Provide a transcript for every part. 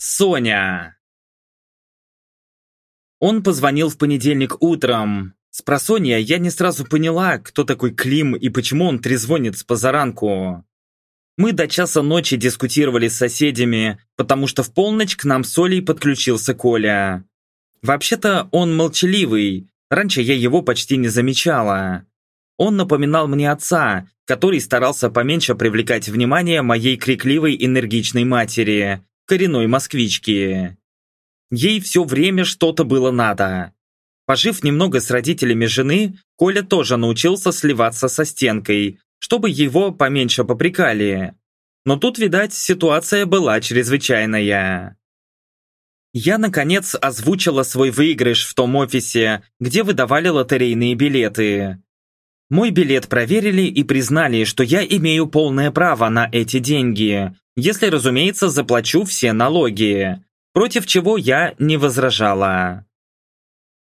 Соня. Он позвонил в понедельник утром. С просонья я не сразу поняла, кто такой Клим и почему он трезвонит с позаранку. Мы до часа ночи дискутировали с соседями, потому что в полночь к нам с Олей подключился Коля. Вообще-то он молчаливый, раньше я его почти не замечала. Он напоминал мне отца, который старался поменьше привлекать внимание моей крикливой энергичной матери, коренной москвички. Ей все время что-то было надо. Пожив немного с родителями жены, Коля тоже научился сливаться со стенкой, чтобы его поменьше попрекали. Но тут, видать, ситуация была чрезвычайная. Я, наконец, озвучила свой выигрыш в том офисе, где выдавали лотерейные билеты. Мой билет проверили и признали, что я имею полное право на эти деньги, если, разумеется, заплачу все налоги, против чего я не возражала.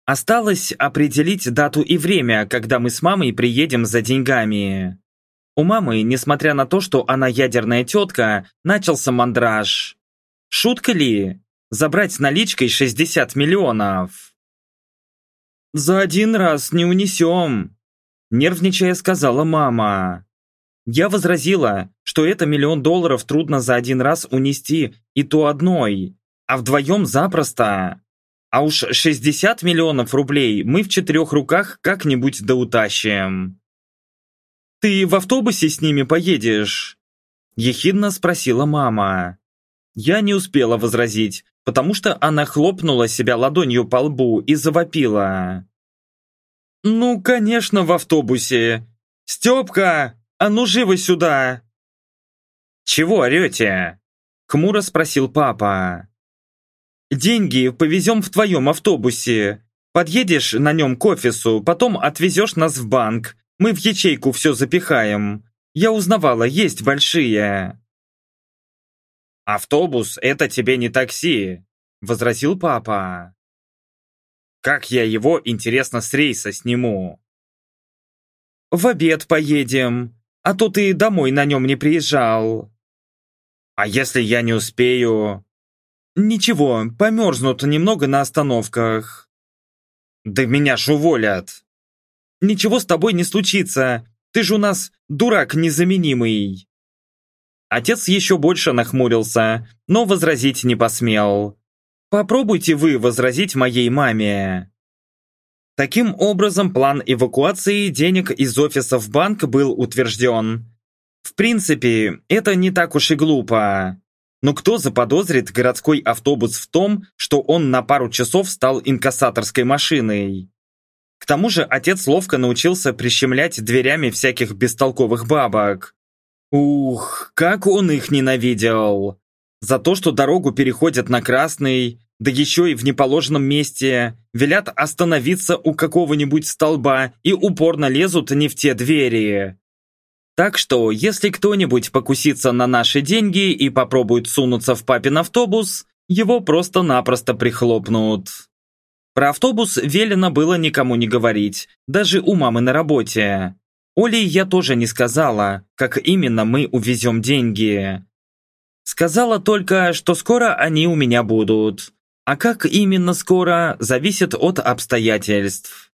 Осталось определить дату и время, когда мы с мамой приедем за деньгами. У мамы, несмотря на то, что она ядерная тетка, начался мандраж. Шутка ли? Забрать наличкой 60 миллионов. «За один раз не унесем», – нервничая сказала мама. Я возразила, что это миллион долларов трудно за один раз унести и то одной, а вдвоем запросто. А уж 60 миллионов рублей мы в четырех руках как-нибудь доутащим. «Ты в автобусе с ними поедешь?» Ехидно спросила мама. Я не успела возразить, потому что она хлопнула себя ладонью по лбу и завопила. «Ну, конечно, в автобусе! Степка, а ну живо сюда!» «Чего орете?» — хмуро спросил папа. «Деньги повезем в твоем автобусе. Подъедешь на нем к офису, потом отвезешь нас в банк. Мы в ячейку все запихаем. Я узнавала, есть большие». «Автобус — это тебе не такси», — возразил папа. «Как я его, интересно, с рейса сниму?» «В обед поедем а то ты домой на нем не приезжал». «А если я не успею?» «Ничего, померзнут немного на остановках». «Да меня ж уволят!» «Ничего с тобой не случится, ты же у нас дурак незаменимый». Отец еще больше нахмурился, но возразить не посмел. «Попробуйте вы возразить моей маме». Таким образом, план эвакуации денег из офиса в банк был утвержден. В принципе, это не так уж и глупо. Но кто заподозрит городской автобус в том, что он на пару часов стал инкассаторской машиной? К тому же отец ловко научился прищемлять дверями всяких бестолковых бабок. Ух, как он их ненавидел! За то, что дорогу переходят на красный, да еще и в неположенном месте, велят остановиться у какого-нибудь столба и упорно лезут не в те двери. Так что, если кто-нибудь покусится на наши деньги и попробует сунуться в папин автобус, его просто-напросто прихлопнут. Про автобус велено было никому не говорить, даже у мамы на работе. Оле я тоже не сказала, как именно мы увезем деньги. Сказала только, что скоро они у меня будут. А как именно скоро, зависит от обстоятельств.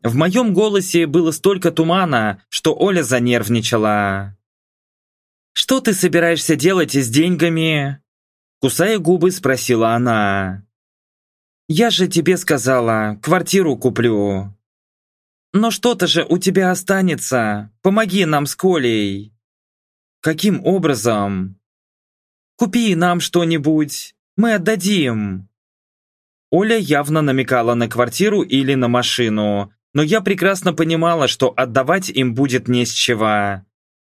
В моем голосе было столько тумана, что Оля занервничала. «Что ты собираешься делать с деньгами?» Кусая губы, спросила она. «Я же тебе сказала, квартиру куплю». «Но что-то же у тебя останется. Помоги нам с Колей». «Каким образом?» «Купи нам что-нибудь. Мы отдадим!» Оля явно намекала на квартиру или на машину, но я прекрасно понимала, что отдавать им будет не с чего.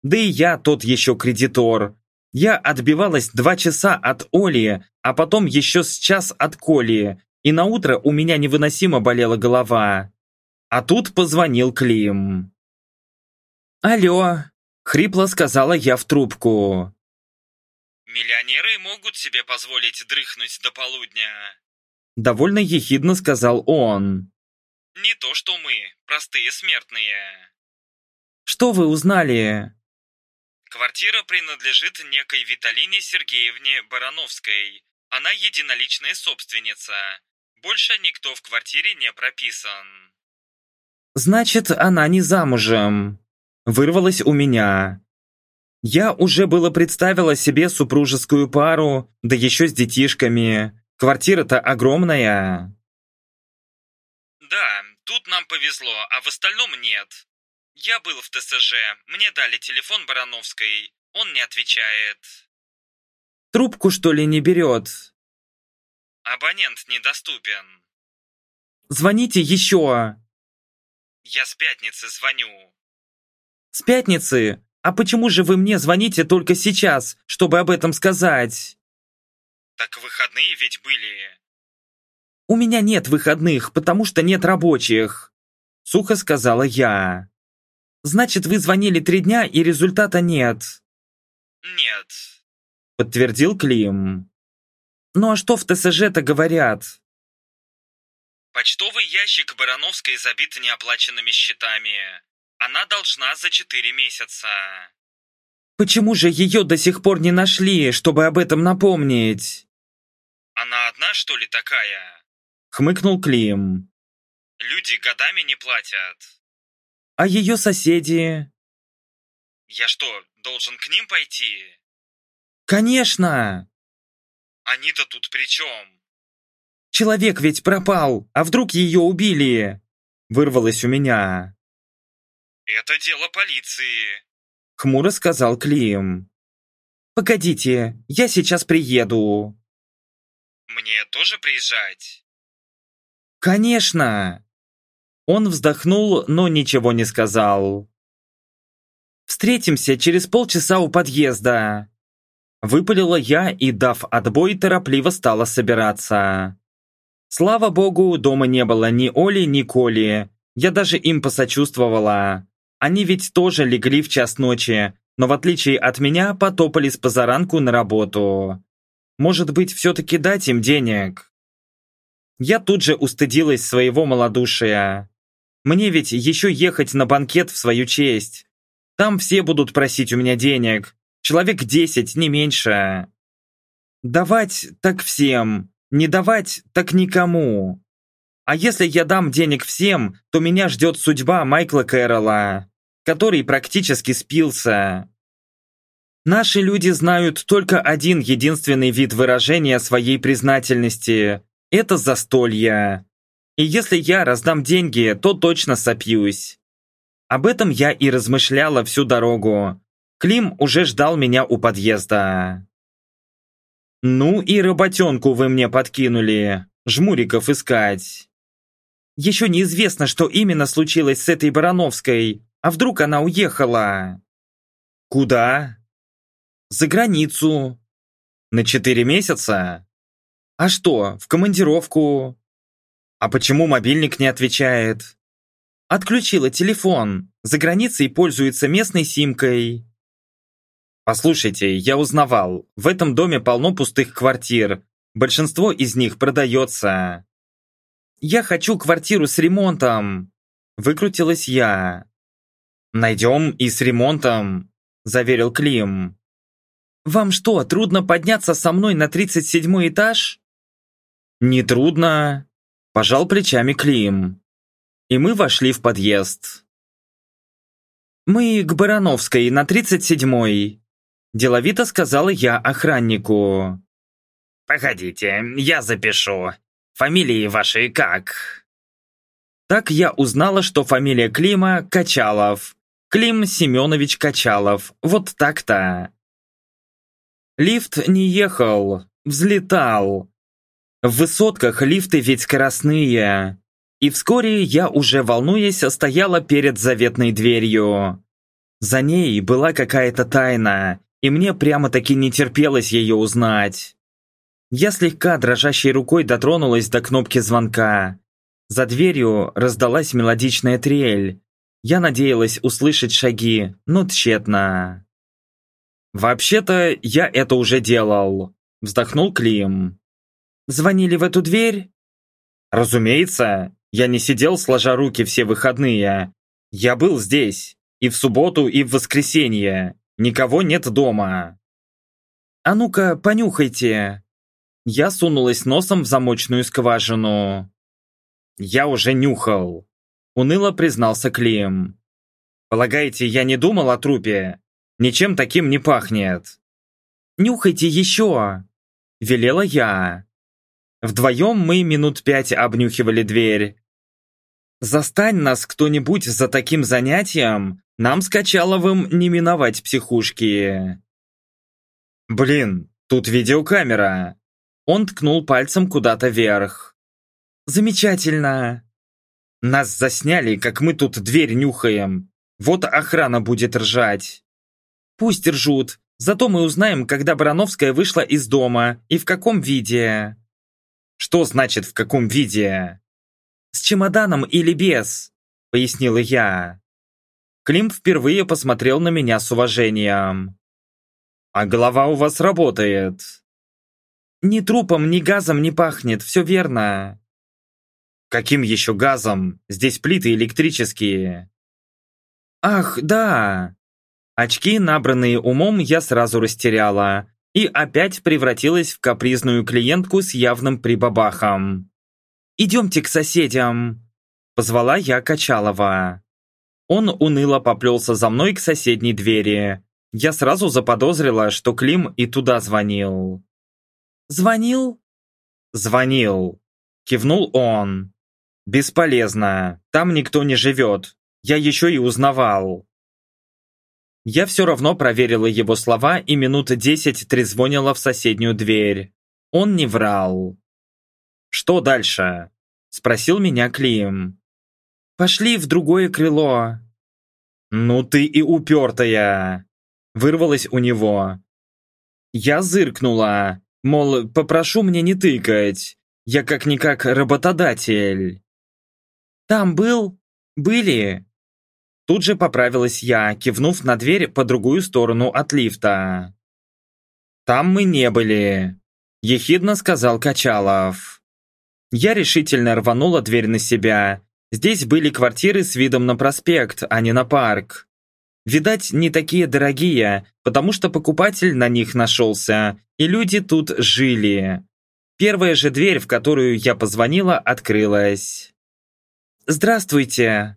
Да и я тот еще кредитор. Я отбивалась два часа от Оли, а потом еще с час от Коли, и на утро у меня невыносимо болела голова. А тут позвонил Клим. «Алло», — хрипло сказала я в трубку. Миллионеры могут себе позволить дрыхнуть до полудня. Довольно ехидно сказал он. Не то что мы, простые смертные. Что вы узнали? Квартира принадлежит некой Виталине Сергеевне Барановской. Она единоличная собственница. Больше никто в квартире не прописан. Значит, она не замужем. Вырвалась у меня. Я уже было представила себе супружескую пару, да еще с детишками. Квартира-то огромная. Да, тут нам повезло, а в остальном нет. Я был в ТСЖ, мне дали телефон Барановской, он не отвечает. Трубку, что ли, не берет? Абонент недоступен. Звоните еще. Я с пятницы звоню. С пятницы? А почему же вы мне звоните только сейчас, чтобы об этом сказать? Так выходные ведь были. У меня нет выходных, потому что нет рабочих. Сухо сказала я. Значит, вы звонили три дня и результата нет. Нет. Подтвердил Клим. Ну а что в ТСЖ-то говорят? Почтовый ящик Барановской забит неоплаченными счетами. Она должна за четыре месяца. Почему же ее до сих пор не нашли, чтобы об этом напомнить? Она одна, что ли, такая? Хмыкнул Клим. Люди годами не платят. А ее соседи? Я что, должен к ним пойти? Конечно! Они-то тут при чем? Человек ведь пропал, а вдруг ее убили? Вырвалось у меня. Это дело полиции. Хмуро сказал Клим. Погодите, я сейчас приеду. Мне тоже приезжать? Конечно. Он вздохнул, но ничего не сказал. Встретимся через полчаса у подъезда. Выпалила я и, дав отбой, торопливо стала собираться. Слава богу, дома не было ни Оли, ни Коли. Я даже им посочувствовала. Они ведь тоже легли в час ночи, но в отличие от меня потопали с позаранку на работу. Может быть, все-таки дать им денег? Я тут же устыдилась своего малодушия. Мне ведь еще ехать на банкет в свою честь. Там все будут просить у меня денег. Человек десять, не меньше. Давать так всем, не давать так никому. А если я дам денег всем, то меня ждет судьба Майкла Кэрролла, который практически спился. Наши люди знают только один единственный вид выражения своей признательности – это застолье. И если я раздам деньги, то точно сопьюсь. Об этом я и размышляла всю дорогу. Клим уже ждал меня у подъезда. «Ну и работенку вы мне подкинули, жмуриков искать». Еще неизвестно, что именно случилось с этой Барановской. А вдруг она уехала? Куда? За границу. На четыре месяца? А что, в командировку? А почему мобильник не отвечает? Отключила телефон. За границей пользуется местной симкой. Послушайте, я узнавал. В этом доме полно пустых квартир. Большинство из них продается. «Я хочу квартиру с ремонтом!» Выкрутилась я. «Найдем и с ремонтом», – заверил Клим. «Вам что, трудно подняться со мной на 37 этаж?» «Не трудно», – пожал плечами Клим. И мы вошли в подъезд. «Мы к Барановской на 37-й», – деловито сказала я охраннику. «Погодите, я запишу. Фамилии ваши как?» Так я узнала, что фамилия Клима – Качалов. Клим Семенович Качалов. Вот так-то. Лифт не ехал, взлетал. В высотках лифты ведь скоростные. И вскоре я уже, волнуясь, стояла перед заветной дверью. За ней была какая-то тайна, и мне прямо-таки не терпелось ее узнать. Я слегка дрожащей рукой дотронулась до кнопки звонка. За дверью раздалась мелодичная трель. Я надеялась услышать шаги, но тщетно. «Вообще-то я это уже делал», — вздохнул Клим. «Звонили в эту дверь?» «Разумеется, я не сидел сложа руки все выходные. Я был здесь, и в субботу, и в воскресенье. Никого нет дома». «А ну-ка, понюхайте», Я сунулась носом в замочную скважину. «Я уже нюхал», — уныло признался Клим. «Полагаете, я не думал о трупе? Ничем таким не пахнет». «Нюхайте еще!» — велела я. Вдвоем мы минут пять обнюхивали дверь. Застань нас кто-нибудь за таким занятием, нам с Качаловым не миновать психушки. Блин, тут видеокамера. Он ткнул пальцем куда-то вверх. Замечательно. Нас засняли, как мы тут дверь нюхаем. Вот охрана будет ржать. Пусть ржут, зато мы узнаем, когда Барановская вышла из дома и в каком виде. Что значит в каком виде? С чемоданом или без? Пояснила я. Клим впервые посмотрел на меня с уважением. А голова у вас работает. Ни трупом, ни газом не пахнет, все верно. Каким еще газом? Здесь плиты электрические. Ах, да. Очки, набранные умом, я сразу растеряла и опять превратилась в капризную клиентку с явным прибабахом. «Идемте к соседям!» Позвала я Качалова. Он уныло поплелся за мной к соседней двери. Я сразу заподозрила, что Клим и туда звонил. «Звонил?» «Звонил», — кивнул он. «Бесполезно, там никто не живет. Я еще и узнавал». Я все равно проверила его слова и минут десять трезвонила в соседнюю дверь. Он не врал. «Что дальше?» – спросил меня Клим. «Пошли в другое крыло». «Ну ты и упертая!» – вырвалось у него. Я зыркнула, мол, попрошу мне не тыкать. Я как-никак работодатель. «Там был? Были?» Тут же поправилась я, кивнув на дверь по другую сторону от лифта. «Там мы не были», – ехидно сказал Качалов. Я решительно рванула дверь на себя. Здесь были квартиры с видом на проспект, а не на парк. Видать, не такие дорогие, потому что покупатель на них нашелся, и люди тут жили. Первая же дверь, в которую я позвонила, открылась. «Здравствуйте!»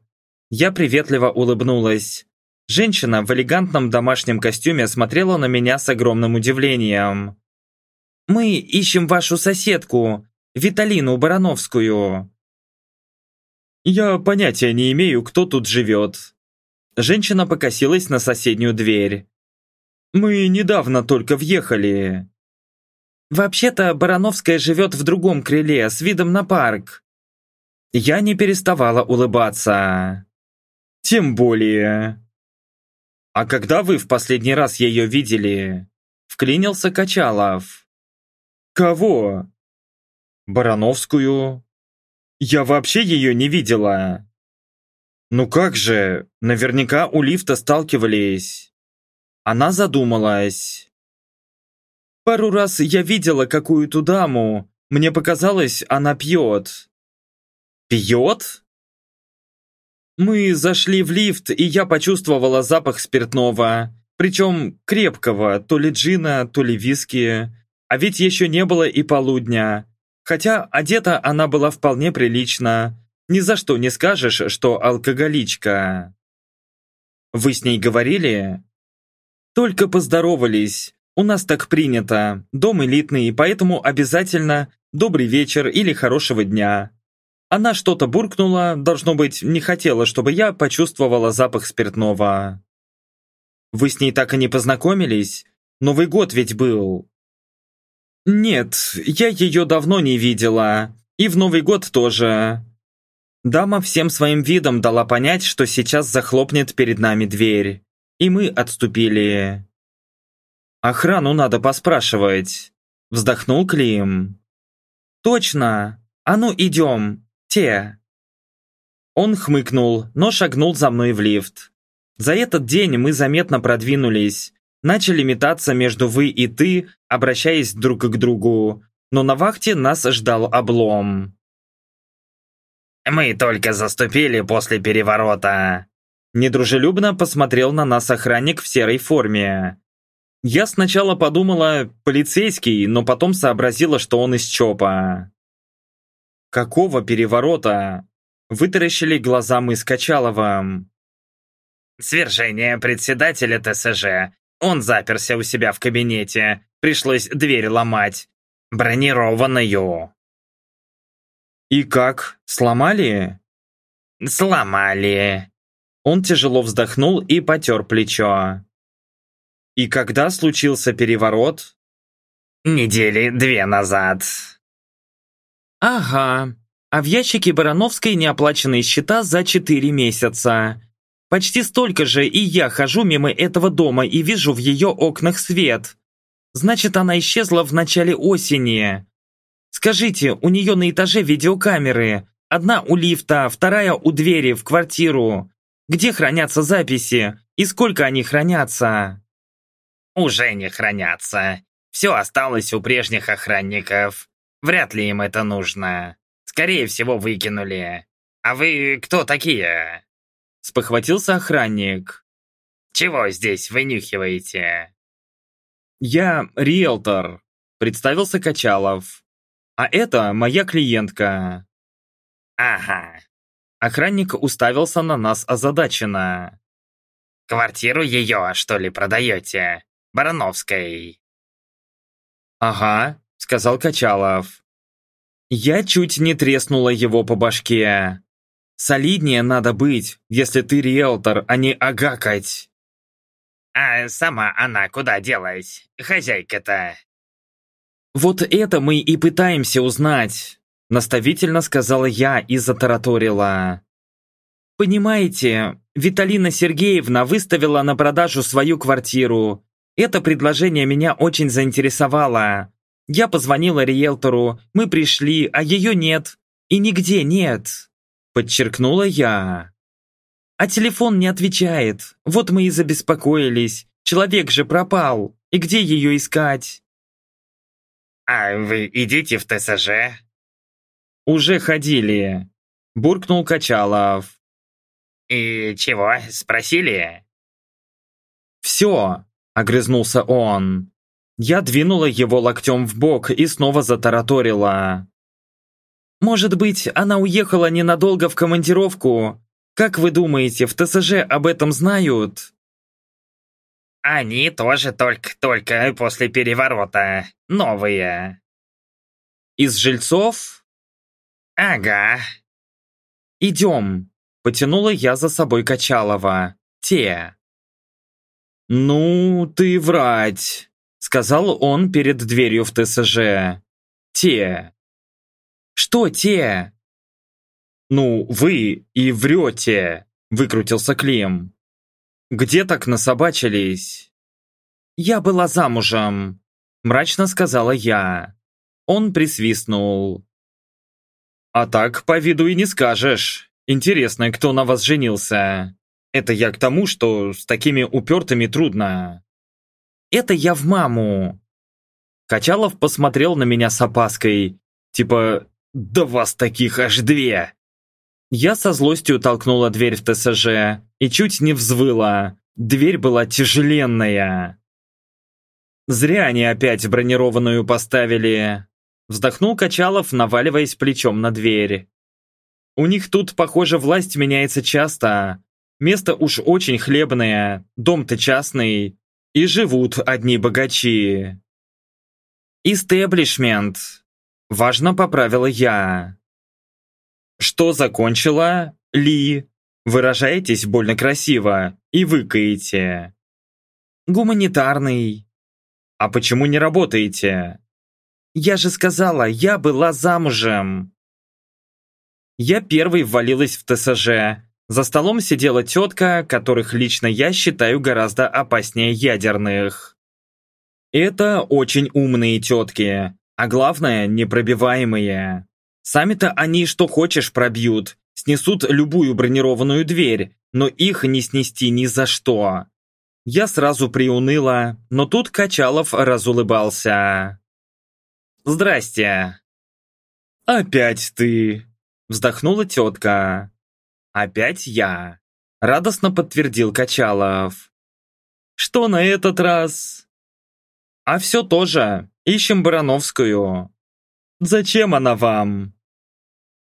Я приветливо улыбнулась. Женщина в элегантном домашнем костюме смотрела на меня с огромным удивлением. «Мы ищем вашу соседку, Виталину Барановскую». «Я понятия не имею, кто тут живет». Женщина покосилась на соседнюю дверь. «Мы недавно только въехали». «Вообще-то Барановская живет в другом крыле, с видом на парк». Я не переставала улыбаться. Тем более. А когда вы в последний раз ее видели? Вклинился Качалов. Кого? Барановскую. Я вообще ее не видела. Ну как же, наверняка у лифта сталкивались. Она задумалась. Пару раз я видела какую-то даму. Мне показалось, она пьет. Пьет? Мы зашли в лифт, и я почувствовала запах спиртного. Причем крепкого, то ли джина, то ли виски. А ведь еще не было и полудня. Хотя одета она была вполне прилично. Ни за что не скажешь, что алкоголичка. Вы с ней говорили? Только поздоровались. У нас так принято. Дом элитный, поэтому обязательно «добрый вечер» или «хорошего дня». Она что-то буркнула, должно быть, не хотела, чтобы я почувствовала запах спиртного. Вы с ней так и не познакомились? Новый год ведь был. Нет, я ее давно не видела. И в Новый год тоже. Дама всем своим видом дала понять, что сейчас захлопнет перед нами дверь. И мы отступили. «Охрану надо поспрашивать», — вздохнул Клим. «Точно! А ну идем, те!» Он хмыкнул, но шагнул за мной в лифт. За этот день мы заметно продвинулись, начали метаться между «вы» и «ты», обращаясь друг к другу, но на вахте нас ждал облом. «Мы только заступили после переворота», Недружелюбно посмотрел на нас охранник в серой форме. Я сначала подумала полицейский, но потом сообразила, что он из ЧОПа. Какого переворота? Вытаращили глаза мы с Качаловым. Свержение председателя ТСЖ. Он заперся у себя в кабинете. Пришлось дверь ломать. Бронированную. И как? Сломали? Сломали. Он тяжело вздохнул и потер плечо. И когда случился переворот? Недели две назад. Ага. А в ящике Барановской неоплаченные счета за четыре месяца. Почти столько же и я хожу мимо этого дома и вижу в ее окнах свет. Значит, она исчезла в начале осени. Скажите, у нее на этаже видеокамеры. Одна у лифта, вторая у двери в квартиру. Где хранятся записи и сколько они хранятся? Уже не хранятся. Все осталось у прежних охранников. Вряд ли им это нужно. Скорее всего, выкинули. А вы кто такие? Спохватился охранник. Чего здесь вынюхиваете? Я риэлтор, представился Качалов. А это моя клиентка. Ага. Охранник уставился на нас озадаченно. Квартиру ее, что ли, продаете? Барановской. Ага, сказал Качалов. Я чуть не треснула его по башке. Солиднее надо быть, если ты риэлтор, а не агакать. А сама она куда делась, хозяйка-то? Вот это мы и пытаемся узнать, наставительно сказала я и затараторила. Понимаете, Виталина Сергеевна выставила на продажу свою квартиру. Это предложение меня очень заинтересовало. Я позвонила риэлтору, мы пришли, а ее нет. И нигде нет. Подчеркнула я. А телефон не отвечает. Вот мы и забеспокоились. Человек же пропал. И где ее искать? «А вы идите в ТСЖ?» «Уже ходили», – буркнул Качалов. «И чего, спросили?» «Все», – огрызнулся он. Я двинула его локтем в бок и снова затараторила. «Может быть, она уехала ненадолго в командировку? Как вы думаете, в ТСЖ об этом знают?» Они тоже только-только после переворота. Новые. Из жильцов? Ага. Идем. Потянула я за собой Качалова. Те. Ну, ты врать, сказал он перед дверью в ТСЖ. Те. Что те? Ну, вы и врете, выкрутился Клим. «Где так насобачились?» «Я была замужем», – мрачно сказала я. Он присвистнул. «А так, по виду и не скажешь. Интересно, кто на вас женился. Это я к тому, что с такими упертыми трудно». «Это я в маму». Качалов посмотрел на меня с опаской. Типа, «Да вас таких аж две!» Я со злостью толкнула дверь в ТСЖ и чуть не взвыла. Дверь была тяжеленная. Зря они опять бронированную поставили. Вздохнул Качалов, наваливаясь плечом на дверь. У них тут, похоже, власть меняется часто. Место уж очень хлебное, дом-то частный. И живут одни богачи. Истеблишмент. Важно поправила я. Что закончила, Ли? Выражаетесь больно красиво и выкаете. Гуманитарный. А почему не работаете? Я же сказала, я была замужем. Я первой ввалилась в ТСЖ. За столом сидела тетка, которых лично я считаю гораздо опаснее ядерных. Это очень умные тетки, а главное, непробиваемые. Сами-то они что хочешь пробьют, снесут любую бронированную дверь, но их не снести ни за что. Я сразу приуныла, но тут Качалов разулыбался. «Здрасте!» «Опять ты!» – вздохнула тетка. «Опять я!» – радостно подтвердил Качалов. «Что на этот раз?» А все тоже. Ищем Барановскую. Зачем она вам?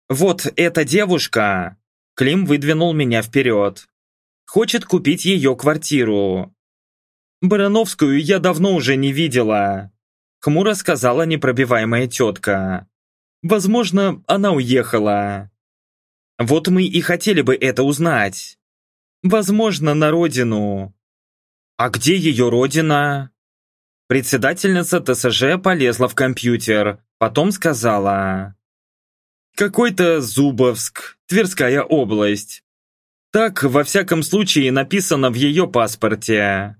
Вот эта девушка. Клим выдвинул меня вперед. Хочет купить ее квартиру. Барановскую я давно уже не видела. Хмуро сказала непробиваемая тетка. Возможно, она уехала. Вот мы и хотели бы это узнать. Возможно, на родину. А где ее родина? Председательница ТСЖ полезла в компьютер, потом сказала. Какой-то Зубовск, Тверская область. Так, во всяком случае, написано в ее паспорте.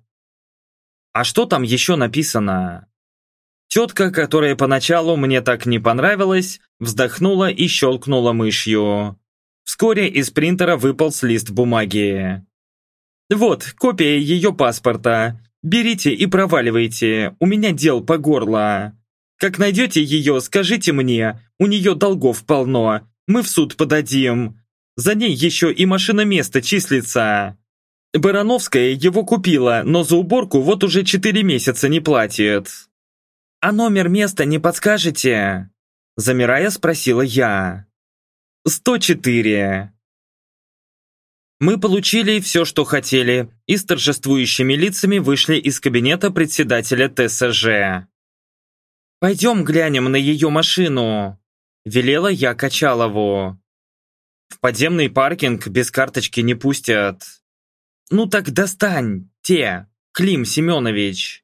А что там еще написано? Тетка, которая поначалу мне так не понравилась, вздохнула и щелкнула мышью. Вскоре из принтера выполз лист бумаги. «Вот, копия ее паспорта. Берите и проваливайте, у меня дел по горло. Как найдете ее, скажите мне, у нее долгов полно, мы в суд подадим. За ней еще и машина места числится. Барановская его купила, но за уборку вот уже четыре месяца не платит. А номер места не подскажете? Замирая, спросила я. 104. Мы получили все, что хотели, и с торжествующими лицами вышли из кабинета председателя ТСЖ. «Пойдем глянем на ее машину», – велела я Качалову. «В подземный паркинг без карточки не пустят». «Ну так достань, те, Клим Семенович».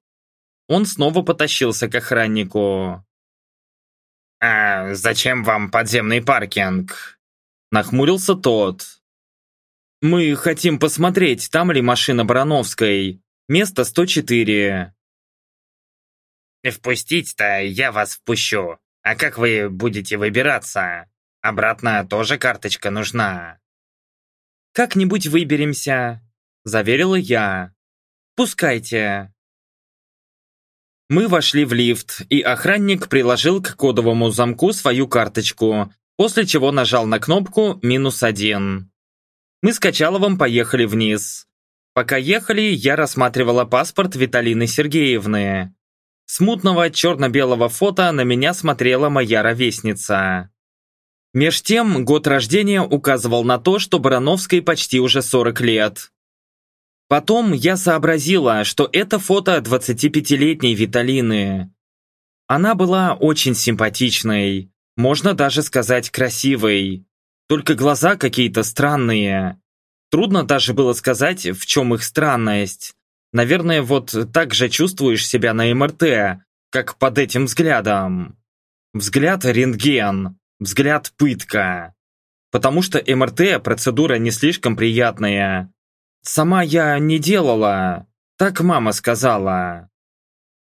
Он снова потащился к охраннику. «А зачем вам подземный паркинг?» Нахмурился тот. «Мы хотим посмотреть, там ли машина Барановской. Место 104». «Впустить-то я вас впущу. А как вы будете выбираться? Обратно тоже карточка нужна». «Как-нибудь выберемся», – заверила я. «Пускайте». Мы вошли в лифт, и охранник приложил к кодовому замку свою карточку, после чего нажал на кнопку «минус один». Мы с Качаловым поехали вниз. Пока ехали, я рассматривала паспорт Виталины Сергеевны. Смутного черно-белого фото на меня смотрела моя ровесница. Меж тем, год рождения указывал на то, что Барановской почти уже 40 лет. Потом я сообразила, что это фото 25-летней Виталины. Она была очень симпатичной, можно даже сказать красивой. Только глаза какие-то странные. Трудно даже было сказать, в чем их странность. Наверное, вот так же чувствуешь себя на МРТ, как под этим взглядом. Взгляд рентген, взгляд пытка. Потому что МРТ процедура не слишком приятная. Сама я не делала, так мама сказала.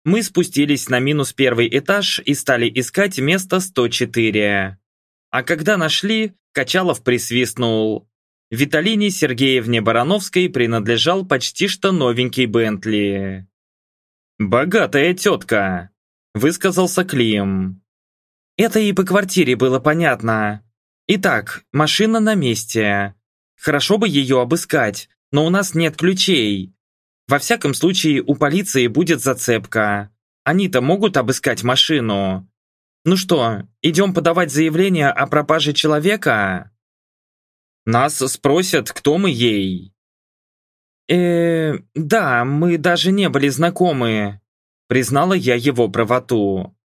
Мы спустились на минус первый этаж и стали искать место 104. А когда нашли, Качалов присвистнул. Виталине Сергеевне Барановской принадлежал почти что новенький Бентли. «Богатая тетка», – высказался Клим. Это и по квартире было понятно. Итак, машина на месте. Хорошо бы ее обыскать, но у нас нет ключей. Во всяком случае, у полиции будет зацепка. Они-то могут обыскать машину. Ну что, идем подавать заявление о пропаже человека? Нас спросят, кто мы ей. э да, мы даже не были знакомы. Признала я его правоту.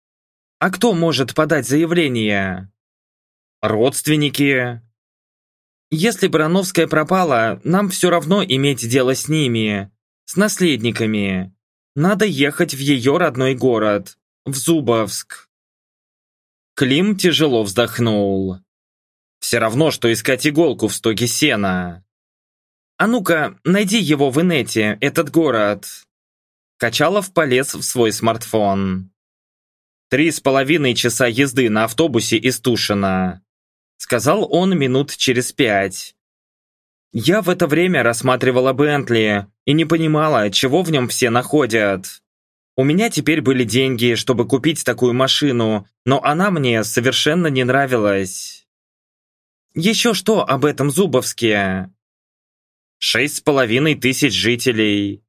А кто может подать заявление? Родственники. Если Барановская пропала, нам все равно иметь дело с ними, с наследниками. Надо ехать в ее родной город, в Зубовск. Клим тяжело вздохнул. Все равно, что искать иголку в стоге сена. А ну-ка, найди его в инете, этот город. Качалов полез в свой смартфон. Три с половиной часа езды на автобусе из Тушина. Сказал он минут через пять. Я в это время рассматривала Бентли и не понимала, чего в нем все находят. У меня теперь были деньги, чтобы купить такую машину, но она мне совершенно не нравилась. Еще что об этом Зубовске? Шесть с половиной тысяч жителей.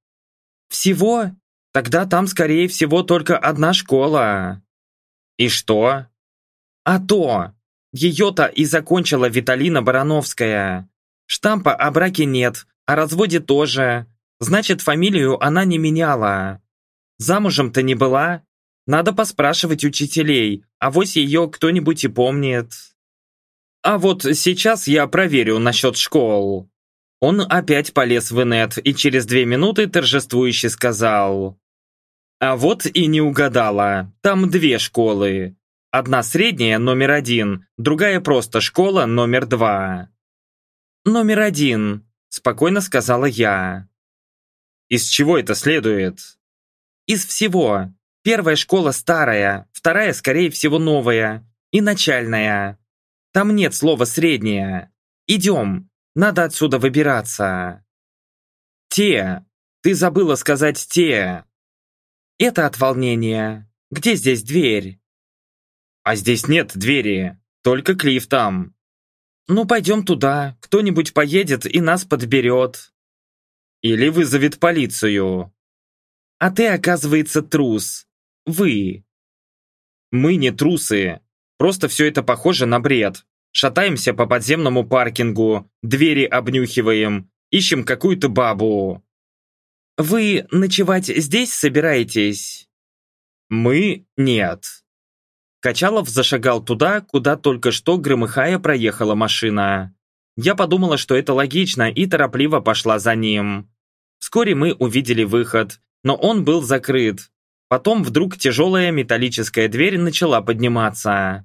Всего? Тогда там, скорее всего, только одна школа. И что? А то! Ее-то и закончила Виталина Барановская. Штампа о браке нет, о разводе тоже. Значит, фамилию она не меняла. Замужем-то не была. Надо поспрашивать учителей, а вось ее кто-нибудь и помнит. А вот сейчас я проверю насчет школ. Он опять полез в инет и через две минуты торжествующе сказал. А вот и не угадала. Там две школы. Одна средняя, номер один, другая просто школа, номер два. «Номер один», – спокойно сказала я. «Из чего это следует?» «Из всего. Первая школа старая, вторая, скорее всего, новая. И начальная. Там нет слова «средняя». Идем, надо отсюда выбираться». «Те. Ты забыла сказать «те». Это от волнения. Где здесь дверь?» «А здесь нет двери, только к лифтам». «Ну, пойдем туда, кто-нибудь поедет и нас подберет». «Или вызовет полицию». «А ты, оказывается, трус. Вы». «Мы не трусы. Просто все это похоже на бред. Шатаемся по подземному паркингу, двери обнюхиваем, ищем какую-то бабу». «Вы ночевать здесь собираетесь?» «Мы? Нет. Качалов зашагал туда, куда только что громыхая проехала машина. Я подумала, что это логично, и торопливо пошла за ним. Вскоре мы увидели выход, но он был закрыт. Потом вдруг тяжелая металлическая дверь начала подниматься.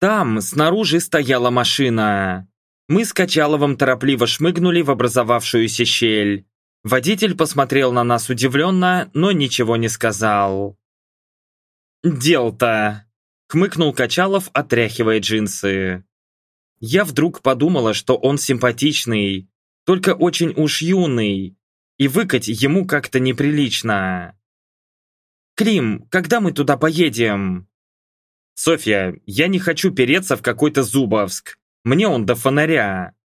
Там, снаружи, стояла машина. Мы с Качаловым торопливо шмыгнули в образовавшуюся щель. Водитель посмотрел на нас удивленно, но ничего не сказал. «Дел-то!» Хмыкнул Качалов, отряхивая джинсы. Я вдруг подумала, что он симпатичный, только очень уж юный, и выкать ему как-то неприлично. «Клим, когда мы туда поедем?» «Софья, я не хочу переться в какой-то Зубовск. Мне он до фонаря».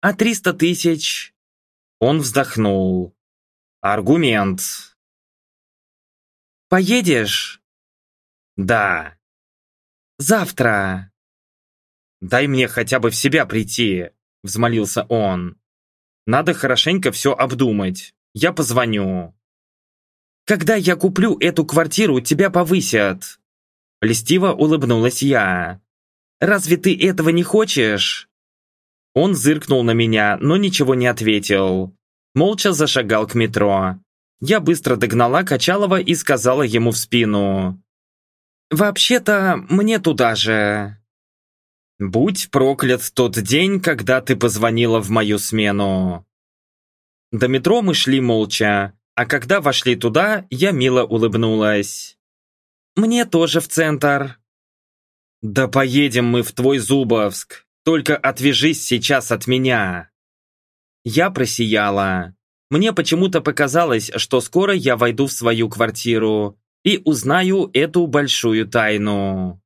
«А триста тысяч?» Он вздохнул. «Аргумент». «Поедешь?» «Да». Завтра!» «Дай мне хотя бы в себя прийти», — взмолился он. «Надо хорошенько все обдумать. Я позвоню». «Когда я куплю эту квартиру, тебя повысят!» Льстиво улыбнулась я. «Разве ты этого не хочешь?» Он зыркнул на меня, но ничего не ответил. Молча зашагал к метро. Я быстро догнала Качалова и сказала ему в спину. «Вообще-то, мне туда же». «Будь проклят тот день, когда ты позвонила в мою смену». До метро мы шли молча, а когда вошли туда, я мило улыбнулась. «Мне тоже в центр». «Да поедем мы в твой Зубовск, только отвяжись сейчас от меня». Я просияла. Мне почему-то показалось, что скоро я войду в свою квартиру, и узнаю эту большую тайну.